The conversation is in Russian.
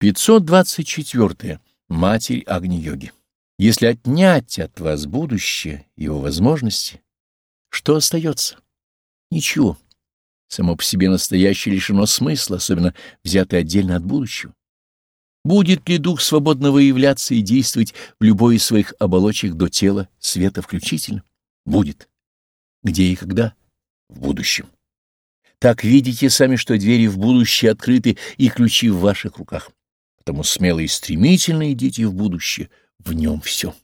524. Матерь Агни-йоги. Если отнять от вас будущее, его возможности, что остается? Ничего. Само по себе настоящее лишено смысла, особенно взятое отдельно от будущего. Будет ли дух свободно выявляться и действовать в любой из своих оболочек до тела, света включительно? Будет. Где и когда? В будущем. Так видите сами, что двери в будущее открыты и ключи в ваших руках. Потому смело и стремительно идите в будущее, в нем все.